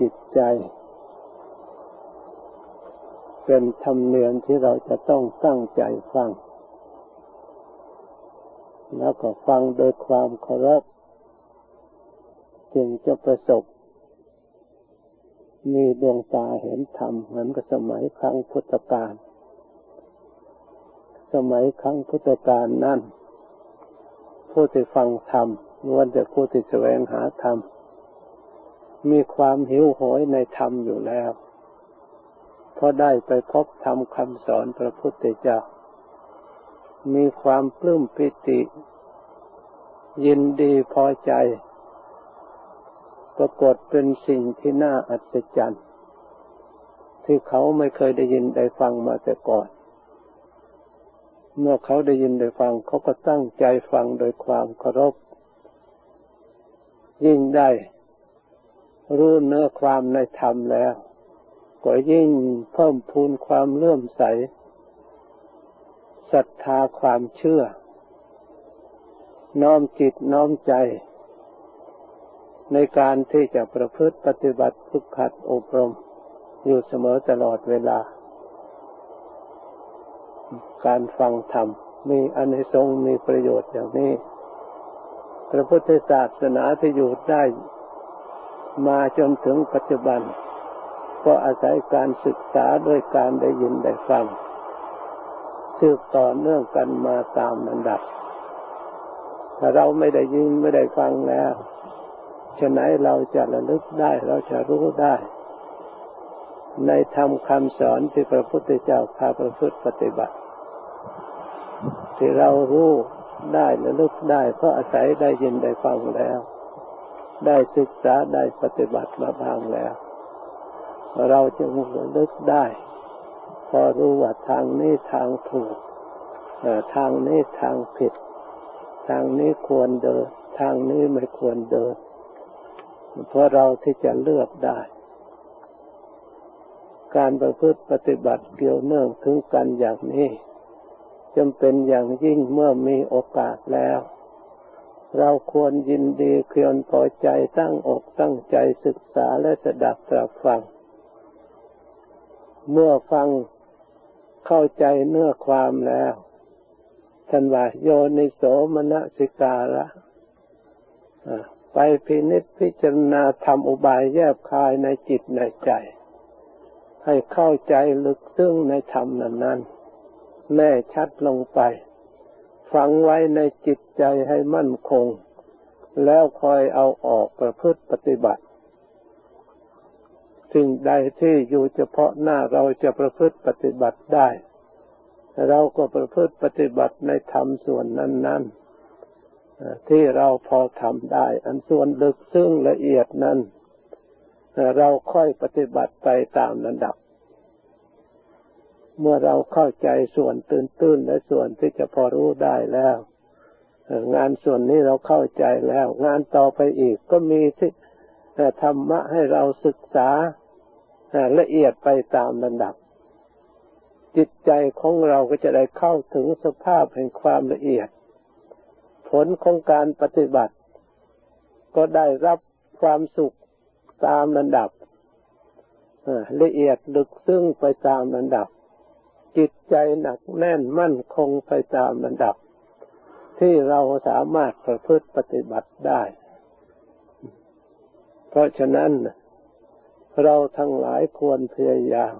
จิตใจ เป็นธรรมเนียมที่เราจะต้องตั้งใจฟัง แล้วก็ฟังโดยความเคารพจึงจะประสบ มีดวงตาเห็นธรรมเหมือนกับสมัยครั้งพุทธกาลสมัยครั้งพุทธกาลนั้นผู้ที่ฟังธรรมล้วนแต่ผู้ที่แสวงหาธรรม มีความหิวโหยในธรรมอยู่แล้วเพอได้ไปพบธรรมคำสอนพระพุทธเจ้า มีความปลื้มปิติ ยินดีพอใจ ปรากฏเป็นสิ่งที่น่าอัศจรรย์ ที่เขาไม่เคยได้ยินได้ฟังมาแต่ก่อน เมื่อเขาได้ยินได้ฟัง เขาก็ตั้งใจฟังโดยความเคารพยิ่งได้ รู้เนื้อความในธรรมแล้ว ก็ยิ่งเพิ่มพูนความเลื่อมใสศรัทธาความเชื่อ น้อมจิตน้อมใจ ในการที่จะประพฤติปฏิบัติฝึกขัดอบรม อยู่เสมอตลอดเวลา การฟังธรรมมีอนิสงส์มีประโยชน์อย่างนี้ พระพุทธศาสนาที่อยู่ได้ มาจนถึงปัจจุบัน ก็อาศัยการศึกษาโดยการได้ยินได้ฟังสืบต่อเนื่องกันมาตามลำดับ ถ้าเราไม่ได้ยินไม่ได้ฟังแล้วฉะนั้นเราจะระลึกได้เราจะรู้ได้ ในธรรมคำสอนที่พระพุทธเจ้าพาประพฤติปฏิบัติ ที่เรารู้ได้และลึกได้เพราะอาศัยได้ยินได้ฟังแล้ว ได้ศึกษาได้ปฏิบัติมาบ้างแล้ว เราจะระลึกได้ พอรู้ว่าทางนี้ทางถูกทางนี้ทางผิด ทางนี้ควรเดิน ทางนี้ไม่ควรเดิน เพราะเราที่จะเลือกได้ การประพฤติปฏิบัติเกี่ยวเนื่องถึงกันอย่างนี้จำเป็นอย่างยิ่งเมื่อมีโอกาสแล้ว เราควรยินดีเคียนพอใจตั้งอกตั้งใจศึกษาและสดับตรับฟัง เมื่อฟังเข้าใจเนื้อความแล้วท่านว่าโยนิโสมนสิการะไปพินิจพิจารณาทำอุบายแยบคายในจิตในใจ ให้เข้าใจลึกซึ้งในธรรมนั้นๆแน่ชัดลงไป ฝังไว้ในจิตใจให้มั่นคง แล้วคอยเอาออกประพฤติปฏิบัติ สิ่งใดที่อยู่เฉพาะหน้าเราจะประพฤติปฏิบัติได้ เราก็ประพฤติปฏิบัติในธรรมส่วนนั้น ๆ ที่เราพอทำได้ อันส่วนลึกซึ้งละเอียดนั้น เราค่อยปฏิบัติไปตามระดับ เมื่อเราเข้าใจส่วนตื้นๆและส่วนที่จะพอรู้ได้แล้ว งานส่วนนี้เราเข้าใจแล้ว งานต่อไปอีกก็มีที่ธรรมะให้เราศึกษาละเอียดไปตามระดับ จิตใจของเราก็จะได้เข้าถึงสภาพแห่งความละเอียด ผลของการปฏิบัติ ก็ได้รับความสุขตามระดับละเอียดลึกซึ้งไปตามระดับ จิตใจหนักแน่นมั่นคงไปตามระดับ ที่เราสามารถประพฤติปฏิบัติได้ เพราะฉะนั้นเราทั้งหลายควรพยายาม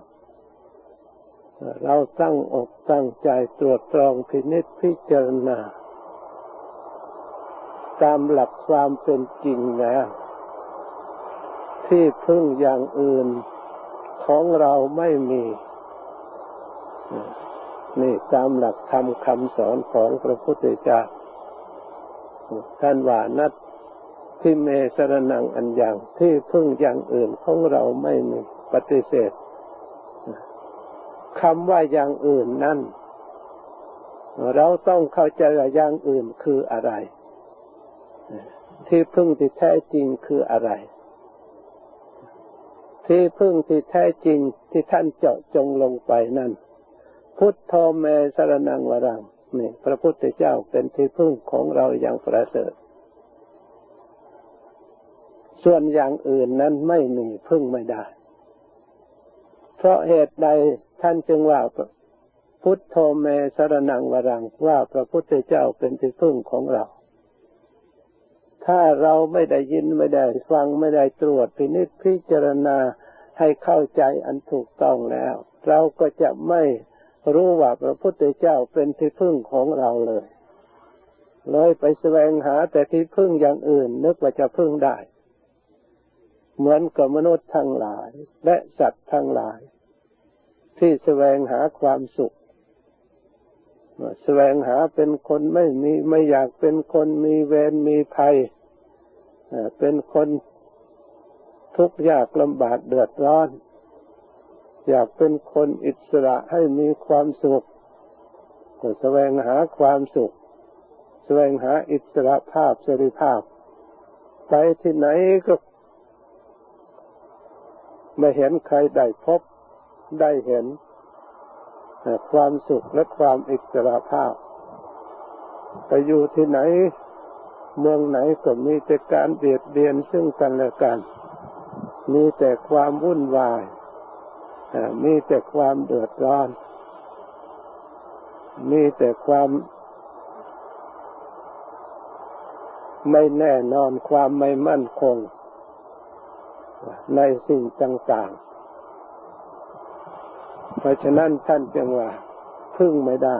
เราตั้งอกตั้งใจตรวจตรองพินิจพิจารณา ตามหลักความเป็นจริงแล้ว ที่พึ่งอย่างอื่นของเราไม่มี นี่ตามหลักธรรมคำสอนของพระพุทธเจ้าท่านว่านัดที่เมสรนังอันอย่างที่พึ่งอย่างอื่นของเราไม่มีปฏิเสธคำว่าอย่างอื่นนั้นเราต้องเข้าใจว่าอย่างอื่นคืออะไร ที่พึ่งที่แท้จริงคืออะไร ที่พึ่งที่แท้จริงที่ท่านเจาะจงลงไปนั่น พุทโธเมสรนังวรังนี่พระพุทธเจ้าเป็นที่พึ่งของเราอย่างประเสริฐ ส่วนอย่างอื่นนั้นไม่มีพึ่งไม่ได้ เพราะเหตุใดท่านจึงว่าพุทโธเมสรนังวรังว่าพระพุทธเจ้าเป็นที่พึ่งของเรา ถ้าเราไม่ได้ยินไม่ได้ฟังไม่ได้ตรวจพินิจพิจารณาให้เข้าใจอันถูกต้องแล้ว เราก็จะไม่ รู้ว่าพระพุทธเจ้าเป็นที่พึ่งของเราเลย เลยไปแสวงหาแต่ที่พึ่งอย่างอื่น นึกว่าจะพึ่งได้ เหมือนกับมนุษย์ทั้งหลาย และสัตว์ทั้งหลาย ที่แสวงหาความสุขแสวงหาเป็นคนไม่มีไม่อยากเป็นคนมีเวรมีภัยเป็นคนทุกข์ยากลำบากเดือดร้อน อยากเป็นคนอิสระให้มีความสุขก็แสวงหาความสุข แสวงหาอิสระภาพเสรีภาพ ไปที่ไหนก็ไม่เห็นใครได้พบได้เห็น ความสุขและความอิสระภาพ ไปอยู่ที่ไหน เมืองไหนก็มีแต่การเบียดเบียนซึ่งกันและกัน มีแต่ความวุ่นวาย มีแต่ความเดือดร้อน มีแต่ความไม่แน่นอนความไม่มั่นคง ในสิ่งต่างๆ เพราะฉะนั้นท่านจึงว่า พึ่งไม่ได้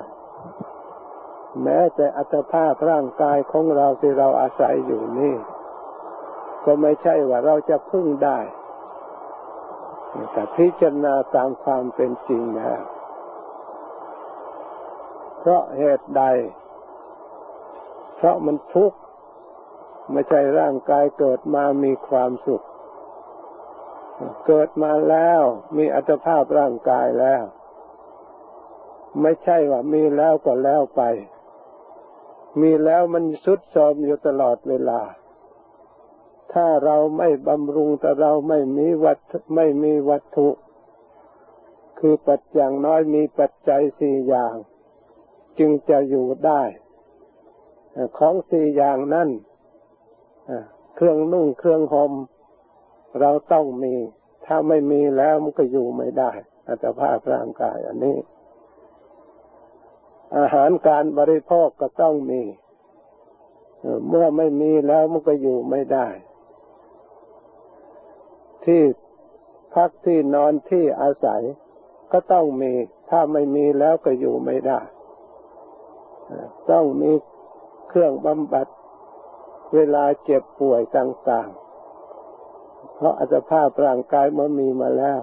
แม้แต่อัตภาพร่างกายของเราที่เราอาศัยอยู่นี่ ก็ไม่ใช่ว่าเราจะพึ่งได้ แต่พิจารณาตามความเป็นจริงนะ เพราะเหตุใด เพราะมันทุกข์ไม่ใช่ร่างกายเกิดมามีความสุข เกิดมาแล้วมีอัตภาพร่างกายแล้ว ไม่ใช่ว่ามีแล้วก็แล้วไป มีแล้วมันสุดซอมอยู่ตลอดเวลา ถ้าเราไม่บำรุงแต่เราไม่มีวัตไม่มีวัตถุ คือปัจจัยน้อยมีปัจจัยสี่อย่าง จึงจะอยู่ได้ ของสี่อย่างนั้นเครื่องนุ่งเครื่องหม่มเราต้องมี ถ้าไม่มีแล้วมันก็อยู่ไม่ได้ อัตภาพร่างกายอันนี้ อาหารการบริโภคก็ต้องมี เมื่อไม่มีแล้วมันก็อยู่ไม่ได้ ที่พักที่นอนที่อาศัย ก็ต้องมี ถ้าไม่มีแล้วก็อยู่ไม่ได้ ต้องมีเครื่องบำบัดเวลาเจ็บป่วยต่างๆ เพราะอัตภาพร่างกายมันมีมาแล้ว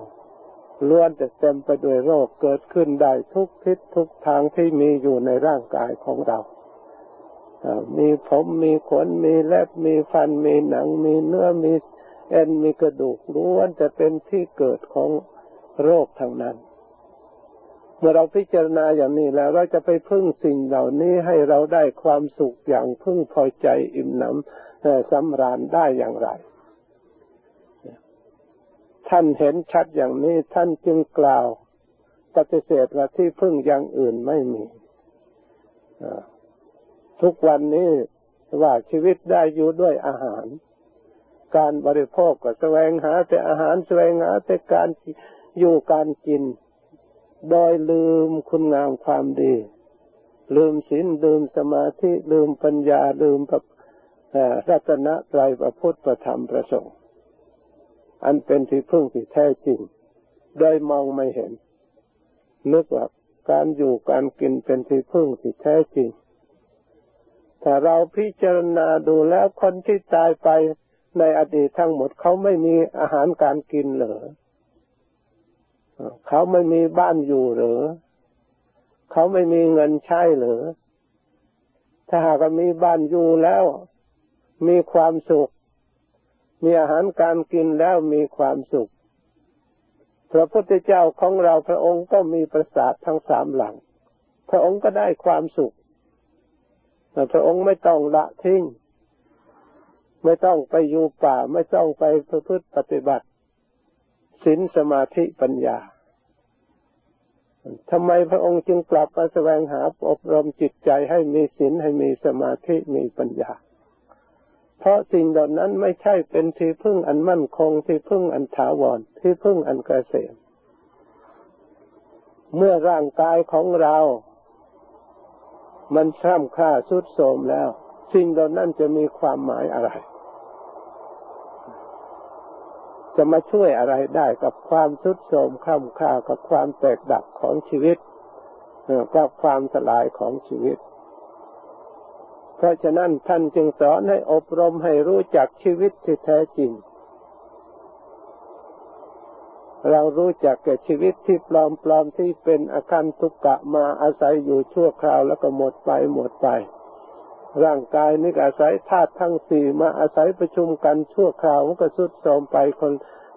ล้วนจะเต็มไปด้วยโรคเกิดขึ้นได้ทุกทิศทุกทางที่มีอยู่ในร่างกายของเรา มีผมมีขนมีเล็บมีฟันมีหนัง มีเนื้อมี เอ็นมีกระดูกล้วนจะเป็นที่เกิดของโรคทางนั้น เมื่อเราพิจารณาอย่างนี้แล้ว เราจะไปพึ่งสิ่งเหล่านี้ให้เราได้ความสุขอย่างพึ่งพอใจอิ่มหนำสำราญได้อย่างไร ท่านเห็นชัดอย่างนี้ท่านจึงกล่าวปฏิเสธว่าที่พึ่งอย่างอื่นไม่มีทุกวันนี้ว่าชีวิตได้อยู่ด้วยอาหาร การบริโภคก็แสวงหาแต่อาหารแสวงหาแต่การอยู่การกิน โดยลืมคุณงามความดี ลืมศีลลืมสมาธิลืมปัญญาลืมรัตนตรัยพระพุทธประธรรมประสงค์อันเป็นที่พึ่งที่แท้จริง โดยมองไม่เห็น นึกว่าการอยู่การกินเป็นที่พึ่งที่แท้จริงถ้าเราพิจารณาดูแล้วคนที่ตายไป ในอดีตทั้งหมดเขาไม่มีอาหารการกินเหรอเขาไม่มีบ้านอยู่หรือ เขาไม่มีเงินใช้หรือ ถ้าหากมีบ้านอยู่แล้ว มีความสุข มีอาหารการกินแล้วมีความสุข พระพุทธเจ้าของเราพระองค์ก็มีประสาททั้งสามหลัง พระองค์ก็ได้ความสุขแต่พระองค์ไม่ต้องละทิ้ง ไม่ต้องไปอยู่ป่าไม่ต้องไปประพฤติปฏิบัติศีลสมาธิปัญญาทำไมพระองค์จึงกลับมาแสวงหาอบรมจิตใจให้มีศีลให้มีสมาธิมีปัญญา เพราะสิ่งเหล่านั้นไม่ใช่เป็นที่พึ่งอันมั่นคงที่พึ่งอันถาวรที่พึ่งอันเกษมเมื่อร่างกายของเรา มันช่ำค่าสุดโทมแล้ว สิ่งเหล่านั้นจะมีความหมายอะไร จะมาช่วยอะไรได้กับความสุดโทมค่ำค่ากับความแตกดับของชีวิตกับความสลายของชีวิต เพราะฉะนั้นท่านจึงสอนให้อบรมให้รู้จักชีวิตที่แท้จริง เรารู้จักแก่ชีวิตที่ปลอมปลอมที่เป็นอาการทุกกะมาอาศัยอยู่ชั่วคราวแล้วก็หมดไปหมดไป ร่างกายนี่อาศัยธาตุทั้งสี่มาอาศัยประชุมกันชั่วคราวมันก็สุดโทมไปคน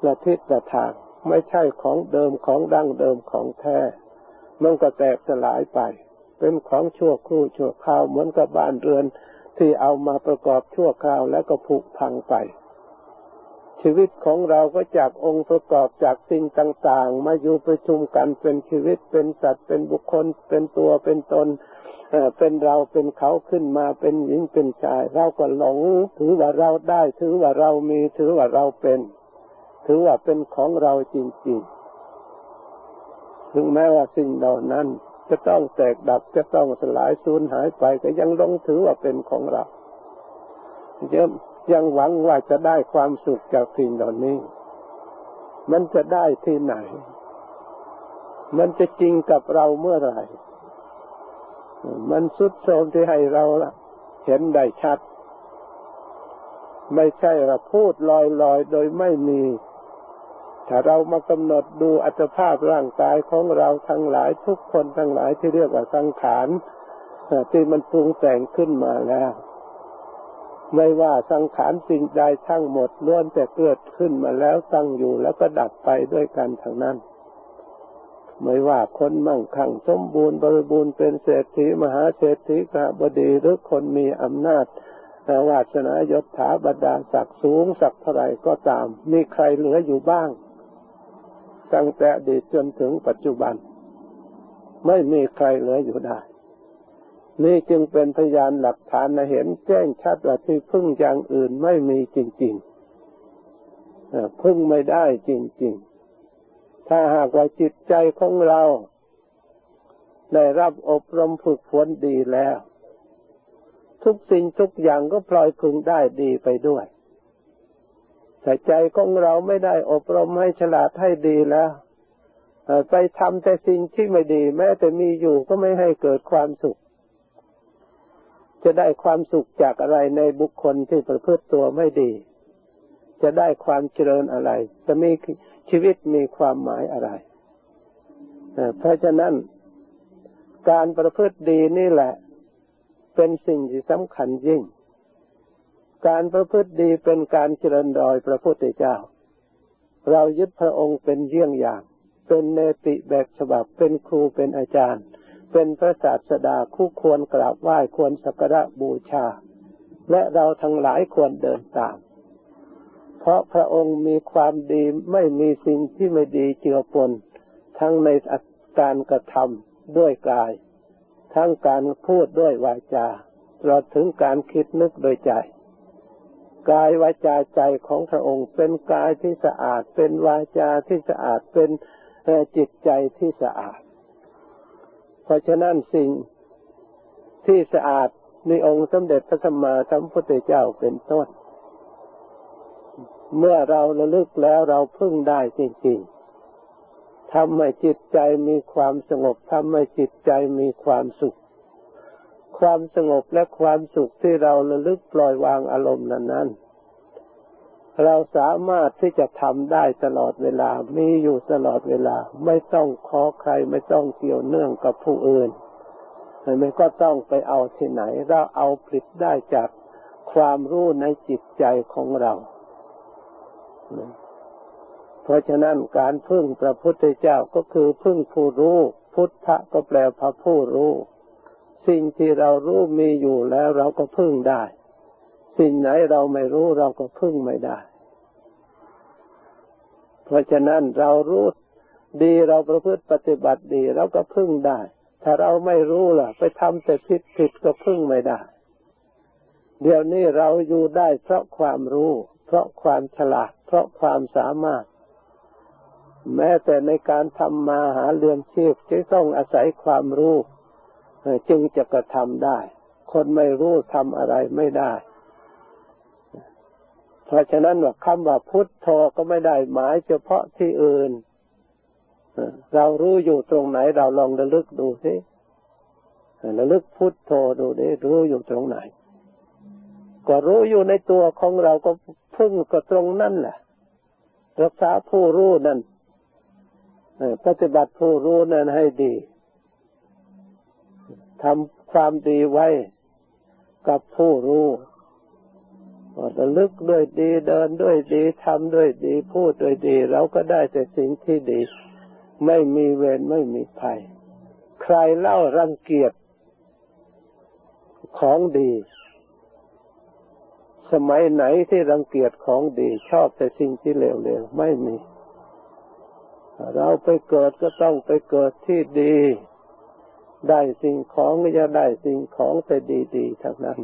ละทิศละทาง ไม่ใช่ของเดิมของดั้งเดิมของแท้มันก็แตกสลายไป เป็นของชั่วครู่ชั่วคราวเหมือนกับบ้านเรือนที่เอามาประกอบชั่วคราวแล้วก็ผุพังไป ชีวิตของเราก็จากองค์ประกอบจากสิ่งต่าง ๆ มาอยู่ประชุมกันเป็นชีวิตเป็นสัตว์เป็นบุคคลเป็นตัวเป็นตน เป็นเราเป็นเขาขึ้นมาเป็นหญิงเป็นชาย เราก็หลง ถือว่าเราได้ ถือว่าเรามีถือว่าเราเป็น ถือว่าเป็นของเราจริงๆ ถึงแม้ว่าสิ่งเหล่านั้นจะต้องแตกดับจะต้องสลายสูญหายไปก็ยังลงถือว่าเป็นของเราเยังยังหวังว่าจะได้ความสุขจากสิ่งเหล่านี้ มันจะได้ที่ไหน มันจะจริงกับเราเมื่อไหร่ มันสุดโทมที่ให้เราเห็นได้ชัด ไม่ใช่เราพูดลอยๆ โดยไม่มี ถ้าเรามากำหนดดูอัตภาพร่างกายของเราทั้งหลายทุกคนทั้งหลายที่เรียกว่าสังขารที่มันปรุงแต่งขึ้นมาแล้วไม่ว่าสังขารสิ่งใดทั้งหมดล้วนแต่เกิดขึ้นมาแล้วตั้งอยู่แล้วก็ดับไปด้วยกันทั้งนั้น ไม่ว่าคนมั่งคั่งสมบูรณ์บริบูรณ์เป็นเศรษฐีมหาเศรษฐีกะบดีหรือคนมีอำนาจวาสนายศถาบรรดาศักดิ์สูงสักเท่าไรก็ตาม มีใครเหลืออยู่บ้าง ตั้งแต่อดีตจนถึงปัจจุบัน ไม่มีใครเหลืออยู่ได้ นี่จึงเป็นพยานหลักฐานเห็นแจ้งชัดว่าที่พึ่งอย่างอื่นไม่มีจริง ๆ พึ่งไม่ได้จริง ๆ ถ้าหากว่าจิตใจของเราได้รับอบรมฝึกฝนดีแล้ว ทุกสิ่งทุกอย่างก็พลอยพึงได้ดีไปด้วยแต่ใจของเราไม่ได้อบรมให้ฉลาดให้ดีแล้วไปทำแต่สิ่งที่ไม่ดี แม้แต่มีอยู่ก็ไม่ให้เกิดความสุข จะได้ความสุขจากอะไรในบุคคลที่ประพฤติตัวไม่ดี จะได้ความเจริญอะไร จะมี ชีวิตมีความหมายอะไร เพราะฉะนั้นการประพฤติดีนี่แหละ เป็นสิ่งที่สำคัญยิ่ง การประพฤติดีเป็นการเจริญรอยพระพุทธเจ้า เรายึดพระองค์เป็นเยี่ยงอย่าง เป็นเนติแบบฉบับ เป็นครูเป็นอาจารย์ เป็นพระศาสดาคู่ควรกราบไหว้ควรสักการะบูชา และเราทั้งหลายควรเดินตาม เพราะพระองค์มีความดีไม่มีสิ่งที่ไม่ดีเจือปน ทั้งในการกระทำด้วยกาย ทั้งการพูดด้วยวาจาตลอดถึงการคิดนึกโดยใจ กายวาจาใจของพระองค์เป็นกายที่สะอาด เป็นวาจาที่สะอาดเป็นจิตใจที่สะอาด เพราะฉะนั้นสิ่งที่สะอาดในองค์สมเด็จพระสัมมาสัมพุทธเจ้าเป็นต้น เมื่อเราระลึกแล้วเราพึ่งได้จริงๆทำให้จิตใจมีความสงบทำให้จิตใจมีความสุข ความสงบและความสุขที่เราระลึกปล่อยวางอารมณ์นั้นนั้นเราสามารถที่จะทำได้ตลอดเวลา มีอยู่ตลอดเวลา ไม่ต้องขอใครไม่ต้องเกี่ยวเนื่องกับผู้อื่นไม่ก็ต้องไปเอาที่ไหน เราเอาผลิตได้จากความรู้ในจิตใจของเรา เพราะฉะนั้นการพึ่งพระพุทธเจ้าก็คือพึ่งผู้รู้ พุทธะก็แปลพระผู้รู้ สิ่งที่เรารู้มีอยู่แล้วเราก็พึ่งได้ สิ่งไหนเราไม่รู้เราก็พึ่งไม่ได้ เพราะฉะนั้นเรารู้ดีเราประพฤติปฏิบัติดีเราก็พึ่งได้ ถ้าเราไม่รู้ล่ะ ไปทำแต่ผิดผิดก็พึ่งไม่ได้ เดี๋ยวนี้เราอยู่ได้เพราะความรู้ เพราะความฉลาด เพราะความสามารถ แม้แต่ในการทำมาหาเลี้ยงชีพที่ต้องอาศัยความรู้จึงจะกระทำได้ คนไม่รู้ทำอะไรไม่ได้ เพราะฉะนั้นว่าคำว่าพุทโธก็ไม่ได้หมายเฉพาะที่อื่น เรารู้อยู่ตรงไหนเราลองระลึกดูสิระลึกพุทโธดูดิรู้อยู่ตรงไหน ก็รู้อยู่ในตัวของเราก็ พึ่งก็ตรงนั่นแหละรักษาผู้รู้นั่นปฏิบัติผู้รู้นั่นให้ดีทำความดีไว้กับผู้รู้ระลึกด้วยดีเดินด้วยดีทำด้วยดี พูดด้วยดี เราก็ได้แต่สิ่งที่ดี ไม่มีเวรไม่มีภัย ใครเล่ารังเกียจของดี สมัยไหนที่รังเกียจของดีชอบแต่สิ่งที่เลวๆไม่มี เราไปเกิดก็ต้องไปเกิดที่ดี ได้สิ่งของก็จะได้สิ่งของแต่ดีๆทั้งนั้น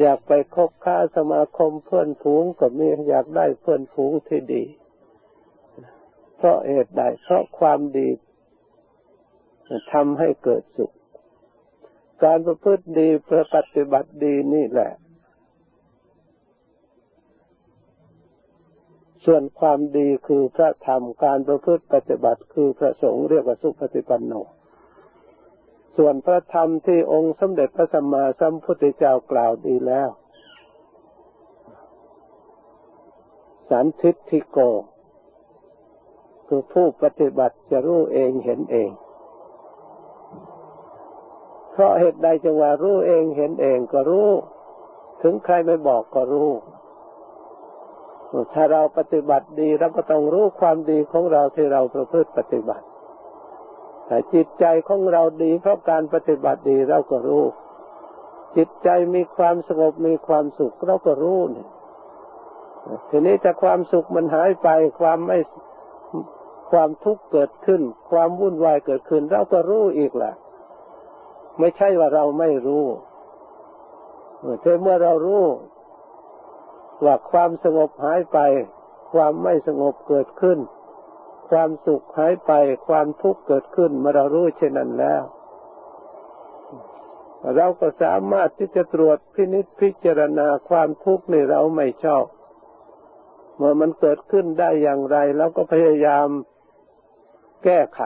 อยากไปคบค้าสมาคมเพื่อนฝูงก็มีอยากได้เพื่อนฝูงที่ดี เพราะเหตุใดเพราะความดีทำให้เกิดสุข การประพฤติดีเพื่อปฏิบัติดีนี่แหละ ส่วนความดีคือพระธรรมการประพฤติปฏิบัติคือพระสงฆ์เรียกว่าสุปฏิปันโน ส่วนพระธรรมที่องค์สมเด็จพระสัมมาสัมพุทธเจ้ากล่าวดีแล้ว สันทิฏฐิโก คือผู้ปฏิบัติจะรู้เองเห็นเอง เพราะเหตุใดจึงว่ารู้เองเห็นเองก็รู้ ถึงใครไม่บอกก็รู้ ถ้าเราปฏิบัติดีเราก็ต้องรู้ความดีของเราที่เราประพฤติปฏิบัติถ้าจิตใจของเราดีเพราะการปฏิบัติดีเราก็รู้ จิตใจมีความสงบมีความสุขเราก็รู้เนี่ยทีนี้ถ้าความสุขมันหายไปความไม่ความทุกข์เกิดขึ้น ความวุ่นวายเกิดขึ้น เราก็รู้อีกแหละไม่ใช่ว่าเราไม่รู้แต่เมื่อเรารู้ ว่าความสงบหายไป ความไม่สงบเกิดขึ้น ความสุขหายไป ความทุกข์เกิดขึ้นเมื่อเรารู้เช่นนั้นแล้ว เราก็สามารถที่จะตรวจพินิจพิจารณาความทุกข์ในเราไม่ชอบ เมื่อมันเกิดขึ้นได้อย่างไรเราก็พยายามแก้ไข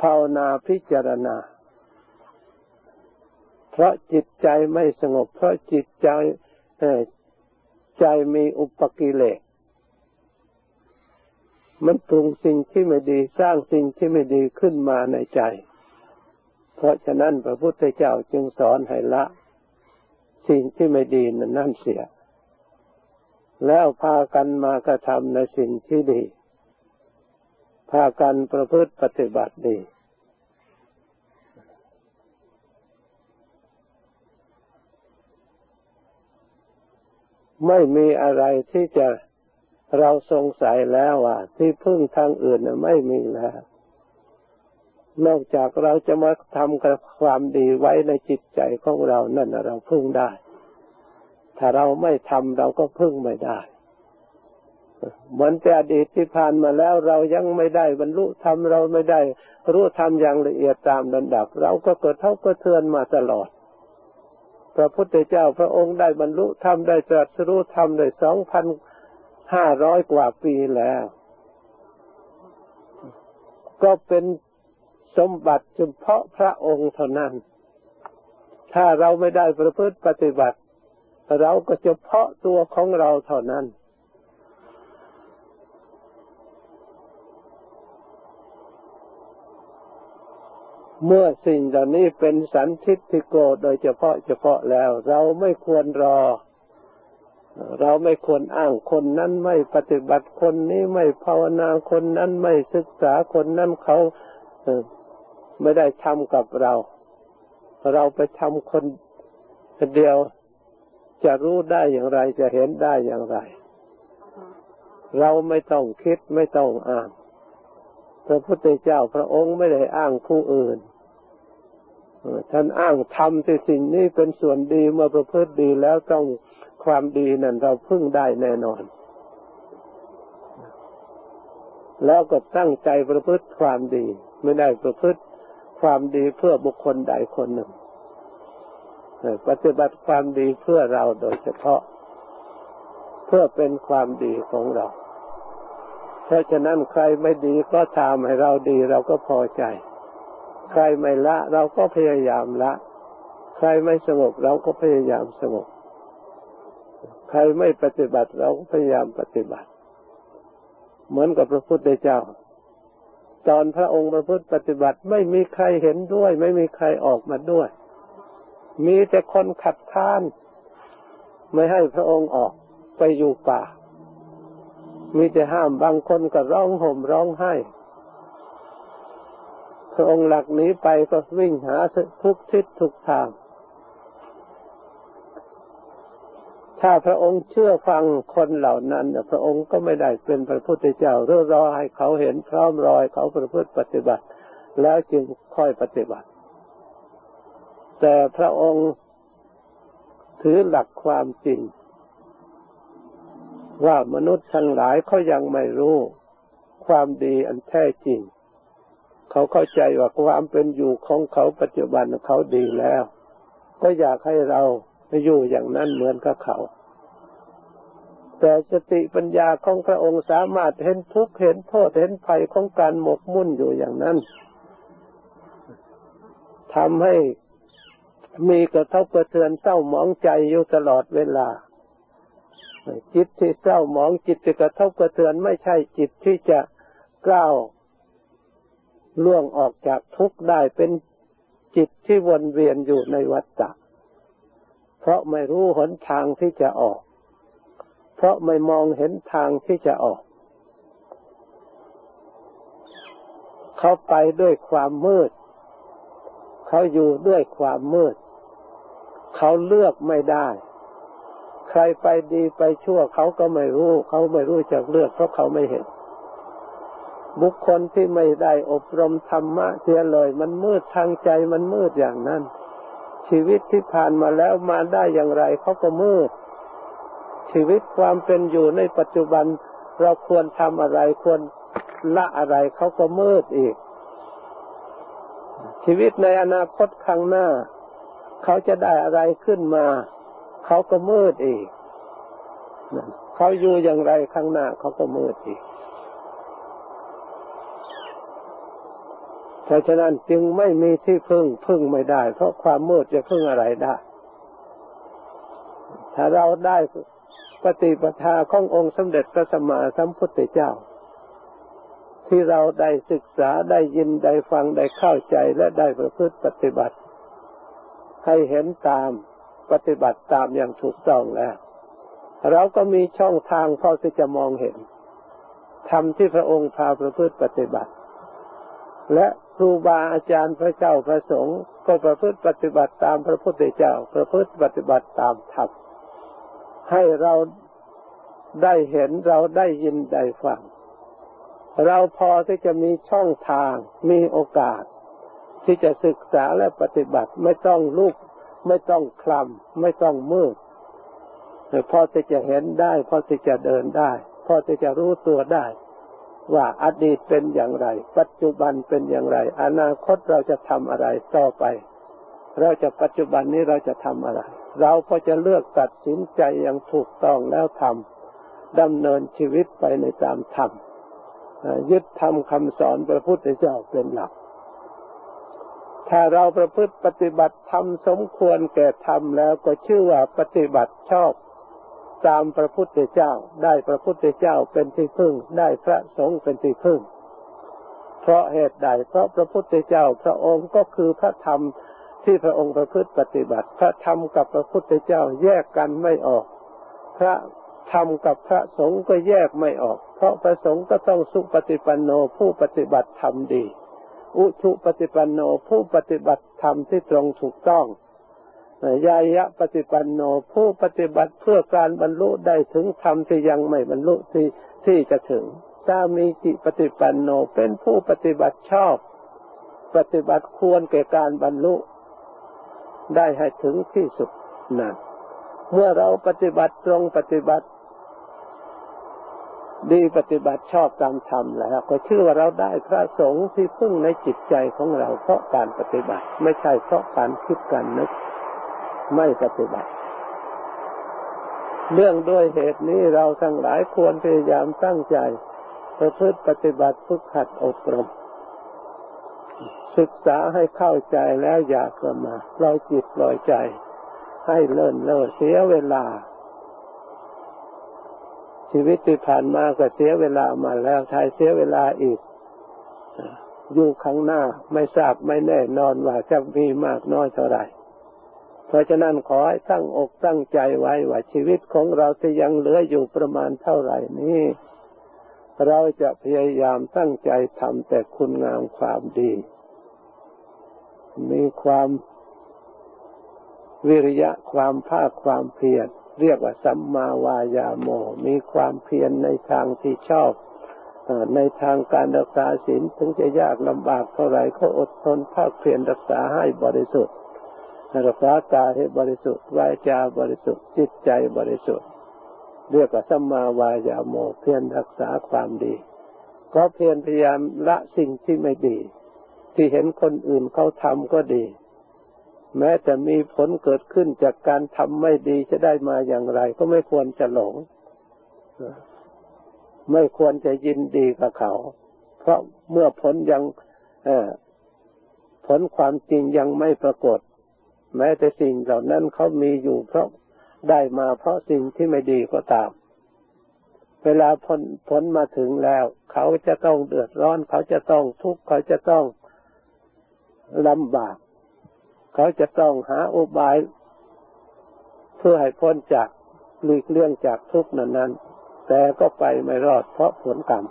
ภาวนาพิจารณา เพราะจิตใจไม่สงบ เพราะจิตใจ ใจมีอุปกิเลสมันปรุงสิ่งที่ไม่ดีสร้างสิ่งที่ไม่ดีขึ้นมาในใจ เพราะฉะนั้นพระพุทธเจ้าจึงสอนให้ละ สิ่งที่ไม่ดีนั้นนั่นเสีย แล้วพากันมากระทำในสิ่งที่ดี พากันประพฤติปฏิบัติดี ไม่มีอะไรที่จะเราสงสัยแล้วว่าที่พึ่งทางอื่นไม่มีแล้วนอกจากเราจะมาทำกับความดีไว้ในจิตใจของเรานั่นเราพึ่งได้ ถ้าเราไม่ทำเราก็พึ่งไม่ได้เหมือนแต่อดีตที่ผ่านมาแล้วเรายังไม่ได้บรรลุธรรมเราไม่ได้ รู้ธรรมอย่างละเอียดตามลำดับ เราก็เกิดเท่าก็เทือนมาตลอด พระพุทธเจ้าพระองค์ได้บรรลุธรรมได้ตรัสรู้ธรรมได้สองพันห้าร้อยกว่าปีแล้ว ก็เป็นสมบัติเฉพาะพระองค์เท่านั้น ถ้าเราไม่ได้ประพฤติปฏิบัติ เราก็เฉพาะตัวของเราเท่านั้น เมื่อสิ่งเหล่านี้เป็นสันทิฏฐิโกโดยเฉพาะเฉพาะแล้ว เราไม่ควรรอ เราไม่ควรอ้างคนนั้นไม่ปฏิบัติคนนี้ไม่ภาวนาคนนั้นไม่ศึกษาคนนั้นเขาไม่ได้ทำกับเรา เราไปทำคนเดียวจะรู้ได้อย่างไรจะเห็นได้อย่างไร เราไม่ต้องคิดไม่ต้องอ้างพระพุทธเจ้าพระองค์ไม่ได้อ้างผู้อื่น ท่านอ้างทำที่สิ่งนี้เป็นส่วนดีเมื่อประพฤติดีแล้วต้องความดีนั้นเราพึ่งได้แน่นอน แล้วก็ตั้งใจประพฤติความดี ไม่ได้ประพฤติความดีเพื่อบุคคลใดคนหนึ่งปฏิบัติความดีเพื่อเราโดยเฉพาะ เพื่อเป็นความดีของเรา เพราะฉะนั้นใครไม่ดีก็ทำให้เราดีเราก็พอใจ ใครไม่ละ เราก็พยายามละ ใครไม่สงบเราก็พยายามสงบ ใครไม่ปฏิบัติเราก็พยายามปฏิบัติ เหมือนกับพระพุทธเจ้า ตอนพระองค์ประพฤติปฏิบัติไม่มีใครเห็นด้วย ไม่มีใครออกมาด้วย มีแต่คนขัดข้าน ไม่ให้พระองค์ออกไปอยู่ป่า มีแต่ห้ามบางคนก็ร้องห่มร้องไห้ พระองค์หลักนี้ไปก็วิ่งหาทุกทิศทุกทาง ถ้าพระองค์เชื่อฟังคนเหล่านั้นพระองค์ก็ไม่ได้เป็นพระพุทธเจ้าเรื่อรอให้เขาเห็นพร้อมรอยเขาประพฤติปฏิบัติ แล้วจึงค่อยปฏิบัติ แต่พระองค์ถือหลักความจริง ว่ามนุษย์ทั้งหลายเขายังไม่รู้ความดีอันแท้จริง เขาเข้าใจว่าความเป็นอยู่ของเขาปัจจุบันเขาดีแล้ว ก็อยากให้เราอยู่อย่างนั้นเหมือนกับเขา แต่สติปัญญาของพระองค์สามารถเห็นทุกข์เห็นโทษเห็นภัยของการหมกมุ่นอยู่อย่างนั้นทำให้มีกระทบกระเทือนเศร้าหมองใจอยู่ตลอดเวลา จิตที่เศร้าหมองจิตที่กระทบกระเทือนไม่ใช่จิตที่จะก้าว ล่วงออกจากทุกข์ได้เป็นจิตที่วนเวียนอยู่ในวัฏฏะเพราะไม่รู้หนทางที่จะออก เพราะไม่มองเห็นทางที่จะออก เขาไปด้วยความมืด เขาอยู่ด้วยความมืด เขาเลือกไม่ได้ ใครไปดีไปชั่วเขาก็ไม่รู้ เขาไม่รู้จักเลือกเพราะเขาไม่เห็น บุคคลที่ไม่ได้อบรมธรรมะเสียเลย มันมืดทางใจมันมืดอย่างนั้น ชีวิตที่ผ่านมาแล้วมาได้อย่างไรเขาก็มืด ชีวิตความเป็นอยู่ในปัจจุบันเราควรทำอะไรควรละอะไรเขาก็มืดอีก ชีวิตในอนาคตข้างหน้า เขาจะได้อะไรขึ้นมา เขาก็มืดอีกเขาอยู่อย่างไรข้างหน้าเขาก็มืดอีก เพราะฉะนั้นจึงไม่มีที่พึ่งพึ่งไม่ได้ เพราะความมืดจะพึ่งอะไรได้ ถ้าเราได้ปฏิปทาขององค์สมเด็จพระสัมมาสัมพุทธเจ้า ที่เราได้ศึกษาได้ยินได้ฟังได้เข้าใจและได้ประพฤติปฏิบัติ ให้เห็นตามปฏิบัติตามอย่างถูกต้องแล้ว เราก็มีช่องทางพอที่จะมองเห็นทำที่พระองค์พาประพฤติปฏิบัติ และ ครูบาอาจารย์พระเจ้าพระสงฆ์ก็ประพฤติปฏิบัติตามพระพุทธเจ้า ประพฤติปฏิบัติตามธรรมให้เราได้เห็นเราได้ยินได้ฟังเราพอที่จะมีช่องทางมีโอกาส ที่จะศึกษาและปฏิบัติไม่ต้องลุกไม่ต้องคลำไม่ต้องมืดพอที่จะเห็นได้ พอที่จะเดินได้ พอที่จะรู้ตัวได้ ว่าอดีตเป็นอย่างไร ปัจจุบันเป็นอย่างไร อนาคตเราจะทำอะไรต่อไป เราจะปัจจุบันนี้เราจะทำอะไร เราพอจะเลือกตัดสินใจอย่างถูกต้องแล้วทำดำเนินชีวิตไปในตามธรรมยึดธรรมคำสอนพระพุทธเจ้าเป็นหลัก ถ้าเราประพฤติปฏิบัติทำสมควรแก่ธรรมแล้วก็ชื่อว่าปฏิบัติชอบ ตามพระพุทธเจ้า ได้พระพุทธเจ้าเป็นที่พึ่ง ได้พระสงฆ์เป็นที่พึ่ง เพราะเหตุใดเพราะพระพุทธเจ้าพระองค์ก็คือพระธรรมที่พระองค์ประพฤติปฏิบัติ พระธรรมกับพระพุทธเจ้าแยกกันไม่ออก พระธรรมกับพระสงฆ์ก็แยกไม่ออก เพราะพระสงฆ์ก็ต้องสุปฏิปันโนผู้ปฏิบัติธรรมดี อุชุปฏิปันโนผู้ปฏิบัติธรรมที่ตรงถูกต้อง ยายะปฏิปันโนผู้ปฏิบัติเพื่อการบรรลุได้ถึงธรรมที่ยังไม่บรรลุที่ที่จะถึงสามีจิปฏิปันโนเป็นผู้ปฏิบัติชอบ ปฏิบัติควรแก่การบรรลุ ได้ให้ถึงที่สุดนั่นเมื่อเราปฏิบัติตรงปฏิบัติ ดีปฏิบัติชอบตามธรรมแล้วก็ชื่อว่าเราได้พระสงฆ์ที่พึ่งในจิตใจของเราเพราะการปฏิบัติ ไม่ใช่เพราะการคิดการนึก ไม่ปฏิบัติ เรื่องด้วยเหตุนี้เราทั้งหลายควรพยายามตั้งใจประพฤติปฏิบัติฝึกหัดอบรม ศึกษาให้เข้าใจแล้วอย่ากระมาปล่อยจิตปล่อยใจ ให้เลิ่นเล่อเสียเวลา ชีวิตที่ผ่านมาก็เสียเวลามาแล้วทายเสียเวลาอีกอยู่ข้างหน้าไม่ทราบไม่แน่นอนว่าจะมีมากน้อยเท่าไหร่ ราะฉะนั้นขอให้ตั้งอกตั้งใจไว้ว่าชีวิตของเราที่ยังเหลืออยู่ประมาณเท่าไหร่นี้ เราจะพยายามตั้งใจทำแต่คุณงามความดี มีความวิริยะความภาคความเพียรเรียกว่าสัมมาวายาโม มีความเพียรในทางที่ชอบในทางการรักษาศีลถึงจะยากลำบากเท่าไหร่ก็อดทนภาคเพียรรักษาให้บริสุทธิ์ รักษากายให้บริสุทธิ์วาจาบริสุทธิ์จิตใจบริสุทธิ์เรียกว่าสัมมาวายาโมเพียรรักษาความดี ก็เพียรพยายามละสิ่งที่ไม่ดี ที่เห็นคนอื่นเขาทำก็ดี แม้แต่มีผลเกิดขึ้นจากการทำไม่ดีจะได้มาอย่างไร ก็ไม่ควรจะหลง ไม่ควรจะยินดีกับเขา เพราะเมื่อผลยังผลความจริงยังไม่ปรากฏ แม้แต่สิ่งเหล่านั้นเขามีอยู่เพราะได้มาเพราะสิ่งที่ไม่ดีก็ตาม เวลาผลผลมาถึงแล้ว เขาจะต้องเดือดร้อน เขาจะต้องทุกข์เขาจะต้องลำบาก เขาจะต้องหาอุบาย เพื่อให้พ้นจากหลีกเลี่ยงจากทุกข์นั้นนั้นแต่ก็ไปไม่รอดเพราะผลกรรม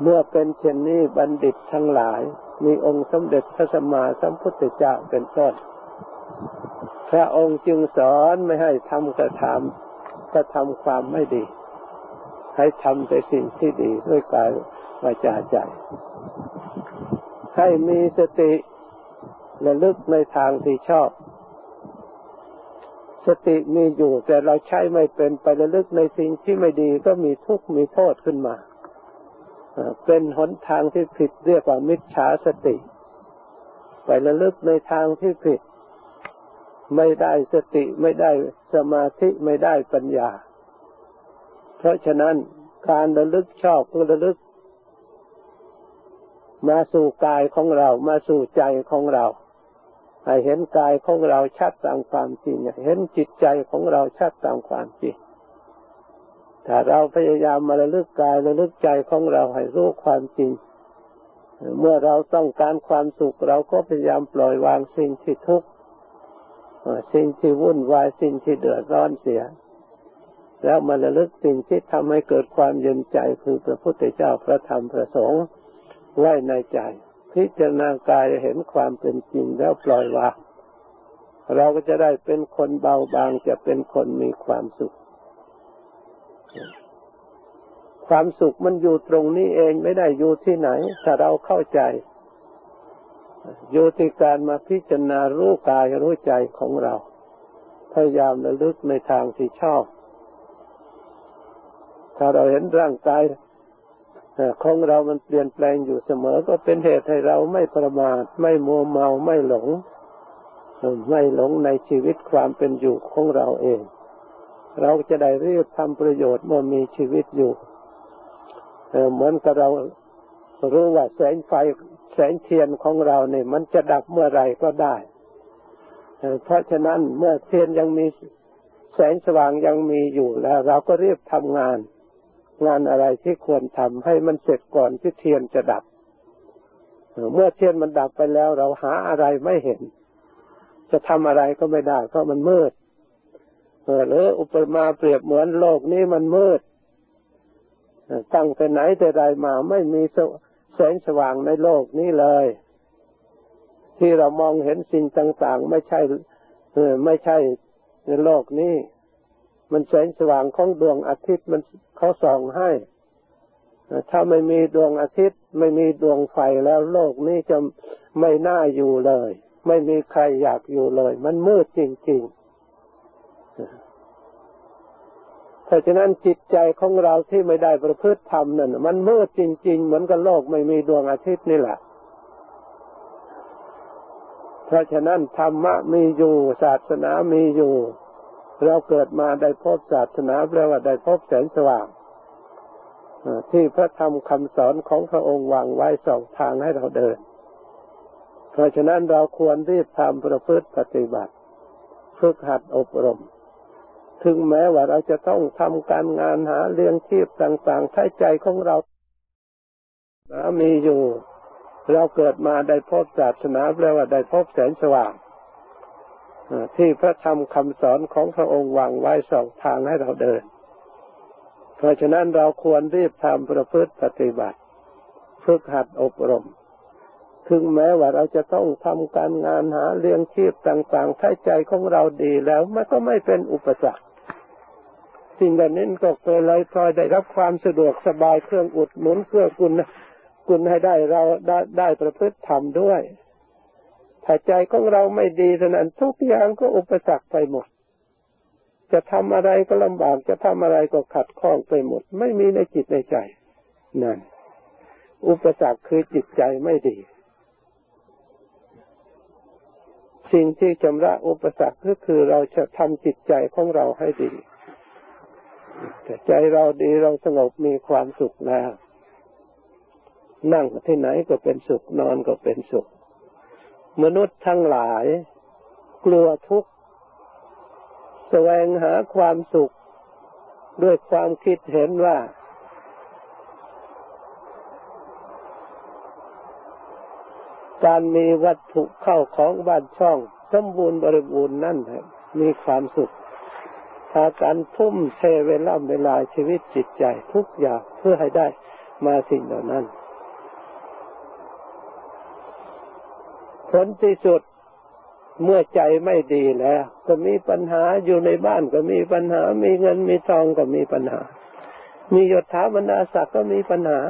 เมื่อเป็นเช่นนี้บัณฑิตทั้งหลาย มีองค์สมเด็จพระสัมมาสัมพุทธเจ้าเป็นต้น พระองค์จึงสอนไม่ให้ทำกระทำกระทำความไม่ดี ให้ทำแต่สิ่งที่ดีด้วยกายวาจาใจ ให้มีสติระลึกในทางที่ชอบ สติมีอยู่แต่เราใช้ไม่เป็นไประลึกในสิ่งที่ไม่ดีก็มีทุกข์มีโทษขึ้นมา เป็นหนทางที่ผิดเรียกว่ามิจฉาสติ ไประลึกในทางที่ผิด ไม่ได้สติไม่ได้สมาธิไม่ได้ปัญญา เพราะฉะนั้นการระลึกชอบคือระลึก มาสู่กายของเรามาสู่ใจของเราให้เห็นกายของเราชัดตามความจริงเห็นจิตใจของเราชัดตามความจริง ถ้าเราพยายามมาระลึกกายระลึกใจของเราให้รู้ความจริง เมื่อเราต้องการความสุขเราก็พยายามปล่อยวางสิ่งที่ทุกข์สิ่งที่วุ่นวายสิ่งที่เดือดร้อนเสีย แล้วมาระลึกสิ่งที่ทำให้เกิดความเย็นใจคือพระพุทธเจ้าพระธรรมพระสงฆ์ไว้ในใจ พิจารณากายเห็นความเป็นจริงแล้วปล่อยวางเราก็จะได้เป็นคนเบาบางจะเป็นคนมีความสุข ความสุขมันอยู่ตรงนี้เองไม่ได้อยู่ที่ไหน ถ้าเราเข้าใจอยู่ที่การมาพิจารณารู้กายรู้ใจของเรา พยายามระลึกในทางที่ชอบ ถ้าเราเห็นร่างกายของเรามันเปลี่ยนแปลงอยู่เสมอ ก็เป็นเหตุให้เราไม่ประมาทไม่มัวเมาไม่หลง ไม่หลงในชีวิตความเป็นอยู่ของเราเอง เราจะได้รีบทำประโยชน์เมื่อมีชีวิตอยู่เหมือนกับเรารู้ว่าแสงไฟแสงเทียนของเราเนี่ยมันจะดับเมื่อไรก็ได้เพราะฉะนั้นเมื่อเทียนยังมีแสงสว่างยังมีอยู่แล้ว เราก็รีบทำงาน งานอะไรที่ควรทำให้มันเสร็จก่อนที่เทียนจะดับ เมื่อเทียนมันดับไปแล้ว เราหาอะไรไม่เห็น จะทำอะไรก็ไม่ได้เพราะมันมืด หรืออุปมาเปรียบเหมือนโลกนี้มันมืด ตั้งแต่ไหนแต่ใดมาไม่มีแสงสว่างในโลกนี้เลย ที่เรามองเห็นสิ่งต่าง ๆ ไม่ใช่ไม่ใช่ในโลกนี้ มันแสงสว่างของดวงอาทิตย์มันเขาส่องให้ ถ้าไม่มีดวงอาทิตย์ ไม่มีดวงไฟแล้วโลกนี้จะไม่น่าอยู่เลย ไม่มีใครอยากอยู่เลย มันมืดจริง ๆ เพ ราะฉะนั้นจิตใจของเราที่ไม่ได้ประพฤติธรรมนั่นมันมืดจริง ๆ เหมือนกับโลกไม่มีดวงอาทิตย์นี่แหละ เพราะฉะนั้นธรรมะมีอยู่ศาสนามีอยู่ เราเกิดมาได้พบศาสนาแปลว่าได้พบแสงสว่างที่พระธรรมคำสอนของพระองค์วางไว้สองทางให้เราเดิน เพราะฉะนั้นเราควรรีบทำประพฤติปฏิบัติ ฝึกหัดอบรม ถึงแม้ว่าเราจะต้องทำการงานหาเลี้ยงชีพต่างๆ ถ้าใจของเรามีอยู่ เราเกิดมาได้พบศาสนาแปลว่าได้พบแสงสว่างที่พระธรรมคำสอนของพระองค์วางไว้สองทางให้เราเดิน เพราะฉะนั้นเราควรรีบทำประพฤติปฏิบัติ ฝึกหัดอบรม ถึงแม้ว่าเราจะต้องทำการงานหาเลี้ยงชีพต่างๆ ถ้าใจของเราดีแล้วมันก็ไม่เป็นอุปสรรค สิ่งเหล่านี้ก็เลยพลอยได้รับความสะดวกสบายเครื่องอุดหนุนเครื่องกุลกุลให้ได้เราได้ได้ประพฤติทำด้วยถ้าใจของเราไม่ดีเท่านั้นทุกอย่างก็อุปสรรคไปหมด จะทำอะไรก็ลำบากจะทำอะไรก็ขัดข้องไปหมด ไม่มีในจิตในใจ นั่น อุปสรรคคือจิตใจไม่ดี สิ่งที่ชำระอุปสรรคก็คือเราจะทำจิตใจของเราให้ดี แต่ใจเราดีเราสงบมีความสุขแล้วนั่งที่ไหนก็เป็นสุขนอนก็เป็นสุข มนุษย์ทั้งหลาย กลัวทุกข์แสวงหาความสุข ด้วยความคิดเห็นว่า การมีวัตถุเข้าของบ้านช่อง สมบูรณ์บริบูรณ์นั่นมีความสุข ถ้าการทุ่มเทเวลาเวลาชีวิตจิตใจทุกอย่างเพื่อให้ได้มาสิ่งเหล่านั้น ผลที่สุดเมื่อใจไม่ดีแล้ว ก็มีปัญหาอยู่ในบ้านก็มีปัญหา มีเงินมีทองก็มีปัญหา มียศถาบรรดาศักดิ์ก็มีปัญหา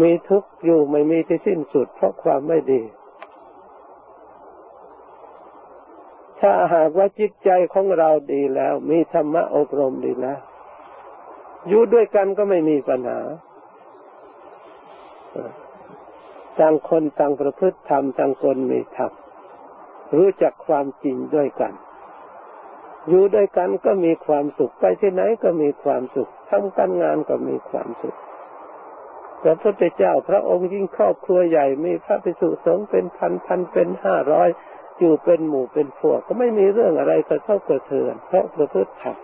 มีทุกข์อยู่ไม่มีที่สิ้นสุดเพราะความไม่ดี ถ้าหากว่าจิตใจของเราดีแล้ว มีธรรมะอบรมดีแล้วอยู่ด้วยกันก็ไม่มีปัญหาต่างคนต่างประพฤติธรรมต่างคนมีธรรมรู้จักความจริงด้วยกัน อยู่ด้วยกันก็มีความสุขไปที่ไหนก็มีความสุขทำการงานก็มีความสุขพระพุทธเจ้าพระองค์ยิ่งครอบครัวใหญ่มีพระภิกษุสงฆ์เป็นพันพันเป็นห้าร้อย อยู่เป็นหมู่เป็นพวก ก็ไม่มีเรื่องอะไรกระทบกระเทือนเพราะประพฤติธรรม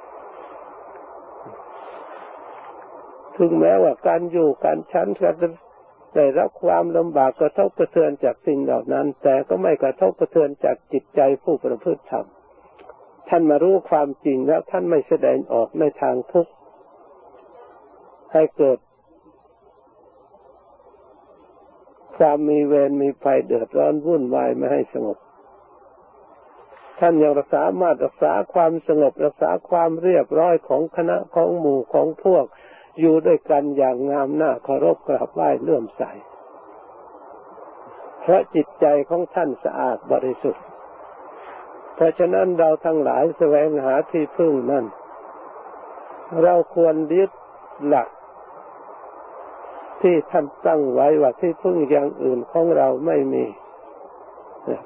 ถึงแม้ว่าการอยู่การชั้นการได้รับความลำบากกระทบกระเทือนจากสิ่งเหล่านั้น แต่ก็ไม่กระทบกระเทือนจากจิตใจผู้ประพฤติธรรมท่านมารู้ความจริงแล้วท่านไม่แสดงออกในทางทุกข์ให้เกิด ความมีเวรมีภัยเดือดร้อนวุ่นวายไม่ให้สงบ ท่านยังรักษามาตรรักษาความสงบรักษาความเรียบร้อยของคณะของหมู่ของพวก อยู่ด้วยกันอย่างงามหน้าเคารพกราบไหว้เลื่อมใสเพราะจิตใจของท่านสะอาดบริสุทธิ์ เพราะฉะนั้นเราทั้งหลายแสวงหาที่พึ่งนั่น เราควรยึดหลัก ที่ท่านตั้งไว้ว่าที่พึ่งอย่างอื่นของเราไม่มี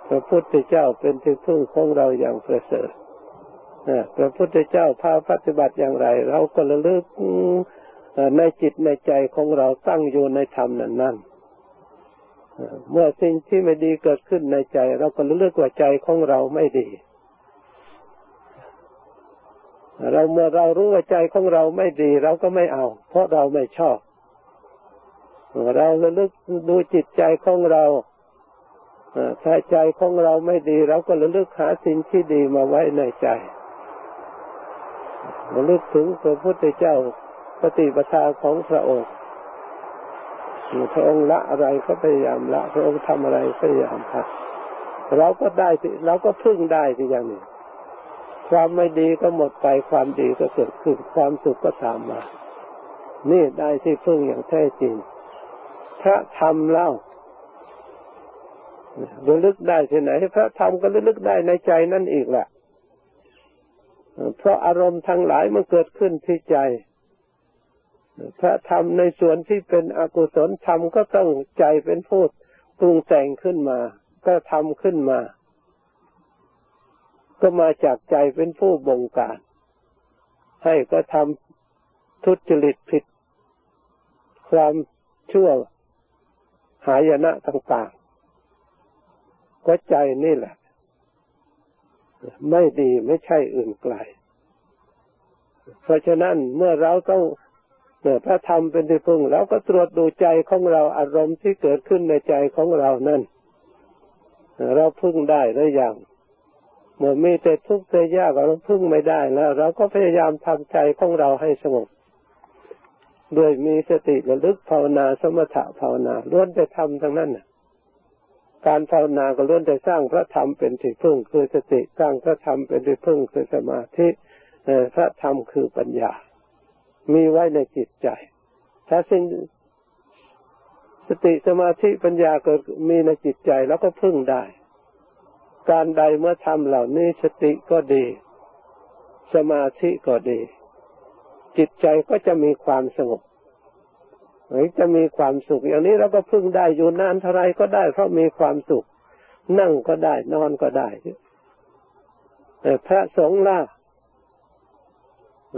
พระพุทธเจ้าเป็นที่พึ่งของเราอย่างประเสริฐพระพุทธเจ้าพาปฏิบัติอย่างไร เราก็ระลึกในจิตในใจของเราตั้งอยู่ในธรรมนั้นนั่นเมื่อสิ่งที่ไม่ดีเกิดขึ้นในใจ เราก็เลือกว่าใจของเราไม่ดี เราเมื่อเรารู้ว่าใจของเราไม่ดี เราก็ไม่เอา เพราะเราไม่ชอบ เราระลึกดูจิตใจของเรา ถ้าใจของเราไม่ดี เราก็ระลึกหาสิ่งที่ดีมาไว้ในใจระลึกถึงพระพุทธเจ้าปฏิปทาของพระองค์พระองค์ละอะไรก็พยายามละ พระองค์ทำอะไรพยายามทำเราก็ได้สิเราก็พึ่งได้ที่อย่างนี้ความไม่ดีก็หมดไปความดีก็เกิดขึ้นความสุขก็ตามมา นี่ได้ที่พึ่งอย่างแท้จริงพระธรรมเล่า ระลึกได้ที่ไหนพระธรรมก็ระลึกได้ในใจนั่นอีกแหละเพราะอารมณ์ทั้งหลายมันเกิดขึ้นที่ใจ พระธรรมในส่วนที่เป็นอกุศลธรรมก็ต้องใจเป็นผู้ปรุงแต่งขึ้นมา ก็ทำขึ้นมา ก็มาจากใจเป็นผู้บงการ ให้ก็ทำทุจริตผิด ความชั่วหายนะต่างๆ ก็ใจนี่แหละ ไม่ดีไม่ใช่อื่นไกล เพราะฉะนั้นเมื่อเราต้องเมื่อพระธรรมเป็นที่พึ่งเราก็ตรวจดูใจของเราอารมณ์ที่เกิดขึ้นในใจของเรานั่นเราพึ่งได้หรือยังเมื่อมีแต่ทุกข์แต่ยากเราพึ่งไม่ได้แล้วเราก็พยายามทำใจของเราให้สงบโดยมีสติระลึกภาวนาสมถะภาวนาล้วนแต่ทำทั้งนั้น การภาวนาก็ล้วนแต่สร้างพระธรรมเป็นที่พึ่งคือสติสร้างพระธรรมเป็นที่พึ่งคือสมาธิพระธรรมคือปัญญา มีไว้ในจิตใจ ถ้าสิ่งสติสมาธิปัญญาเกิดมีในจิตใจแล้วก็พึ่งได้ การใดเมื่อทำเหล่านี้สติก็ดี สมาธิก็ดี จิตใจก็จะมีความสงบ หรือจะมีความสุข อย่างนี้เราก็พึ่งได้อยู่นานเท่าไรก็ได้ เพราะมีความสุข นั่งก็ได้ นอนก็ได้แต่พระสงฆ์ล่ะ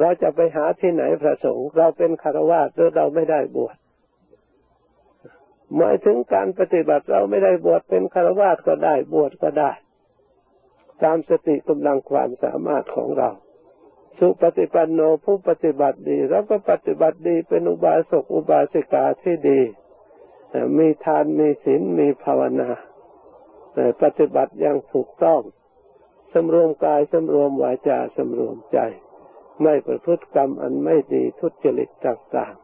เราจะไปหาที่ไหนพระสงฆ์เราเป็นคารวะหรือเราไม่ได้บวชหมายถึงการปฏิบัติเราไม่ได้บวชเป็นคารวะก็ได้บวชก็ได้ ตามสติกำลังความสามารถของเรา สุปฏิปันโนผู้ปฏิบัติดีแล้วก็ปฏิบัติดีเป็นอุบาสกอุบาสิกาที่ดีมีทานมีศีลมีภาวนาปฏิบัติอย่างถูกต้องสำรวมกายสำรวมวาจาสำรวมใจ ไม่ประพฤติกรรมอันไม่ดีทุจริตต่าง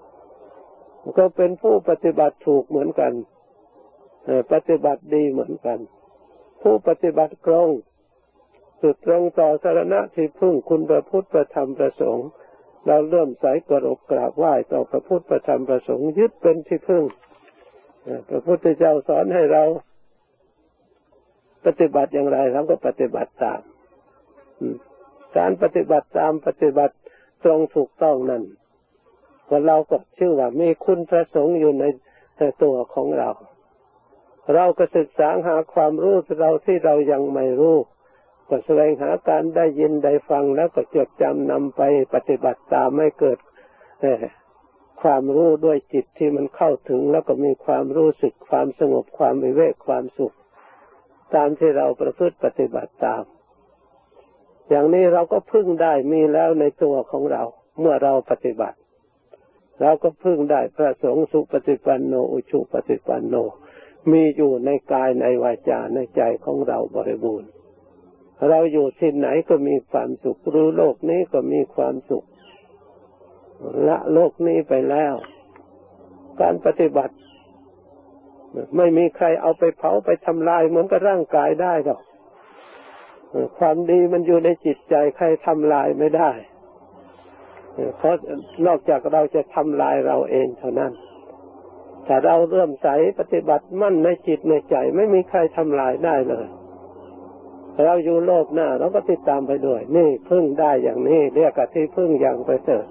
ๆก็เป็นผู้ปฏิบัติถูกเหมือนกันปฏิบัติดีเหมือนกัน ผู้ปฏิบัติตรง สุดตรงต่อสารณะที่พึ่งคุณพระพุทธประธรรมประสงค์ เราเริ่มใส่กรบกราบไหว้ต่อพระพุทธประธรรมประสงค์ยึดเป็นที่พึ่งพระพุทธเจ้าสอนให้เราปฏิบัติอย่างไรเราก็ปฏิบัติตามการปฏิบัติตามปฏิบัติตรงถูกต้องนั้นว่าเราก็ชื่อว่ามีคุณประสงค์อยู่ในตัวของเรา เราก็ศึกษาหาความรู้เราที่เรายังไม่รู้ ก็แสวงหาการได้ยินได้ฟังแล้วก็จดจำนำไปปฏิบัติตามไม่เกิดความรู้ด้วยจิตที่มันเข้าถึงแล้วก็มีความรู้สึกความสงบความวิเวกความสุข ตามที่เราประพฤติปฏิบัติตาม อย่างนี้เราก็พึ่งได้มีแล้วในตัวของเรา เมื่อเราปฏิบัติ เราก็พึ่งได้พระสงฆ์สุปฏิปันโนอุชุปฏิปันโน มีอยู่ในกายในวาจาในใจของเราบริบูรณ์ เราอยู่ที่ไหนก็มีความสุข รู้โลกนี้ก็มีความสุข ละโลกนี้ไปแล้ว การปฏิบัติ ไม่มีใครเอาไปเผาไปทำลายเหมือนกับร่างกายได้หรอกความดีมันอยู่ในจิตใจใครทำลายไม่ได้เพราะนอกจากเราจะทำลายเราเองเท่านั้นถ้าเราเริ่มใสปฏิบัติมั่นในจิตในใจ ไม่มีใครทำลายได้เลย เราอยู่โลกหน้าเราก็ติดตามไปด้วย นี่พึ่งได้อย่างนี้เรียกที่พึ่งอย่างประเสริฐ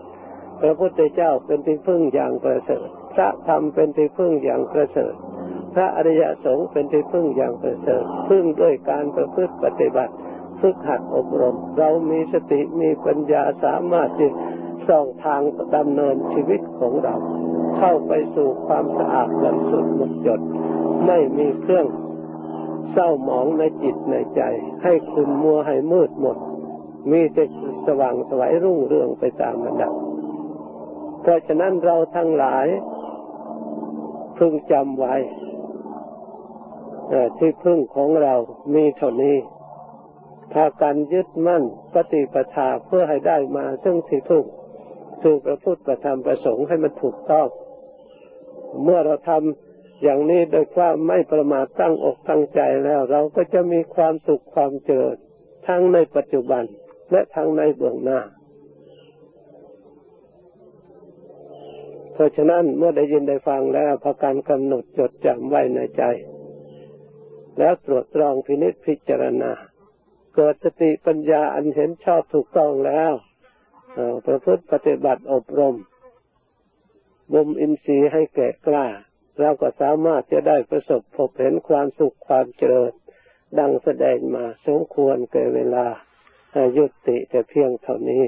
พระพุทธเจ้าเป็นที่พึ่งอย่างประเสริฐพระธรรมเป็นที่พึ่งอย่างประเสริฐพระอริยสงฆ์เป็นที่พึ่งอย่างประเสริฐพึ่งด้วยการประพฤติปฏิบัติฝึกหัดอบรม เรามีสติมีปัญญาสามารถที่ส่องทางดำเนินชีวิตของเรา เข้าไปสู่ความสะอาดบริสุทธิ์หมดจด ไม่มีเครื่อง เศร้าหมองในจิตในใจ ให้คุณมัวให้มืดหมด มีแต่สว่างสวัยรุ่งเรืองไปตามระดับเพราะฉะนั้นเราทั้งหลาย พึงจำไว้ที่พึ่งของเรามีเท่านี้พาการยึดมั่นปฏิปทาเพื่อให้ได้มาซึ่งที่พึ่งคือพระพุทธประธรรมประสงค์ให้มันถูกต้อง เมื่อเราทำ อย่างนี้โดยความไม่ประมาทตั้งอกตั้งใจแล้ว เราก็จะมีความสุขความเจริญทั้งในปัจจุบันและทั้งในเบื้องหน้า เพราะฉะนั้นเมื่อได้ยินได้ฟังแล้วพาการกำหนดจดจำไว้ในใจ แล้วตรวจตรองพินิจพิจารณา เกิดสติปัญญาอันเห็นชอบถูกต้องแล้วประพฤติปฏิบัติอบรมบ่มอินทรีย์ให้แก่กล้า เราก็สามารถจะได้ประสบพบเห็นความสุขความเจริญ ดังแสดงมาสมควรเก่เวลายุติแต่เพียงเท่านี้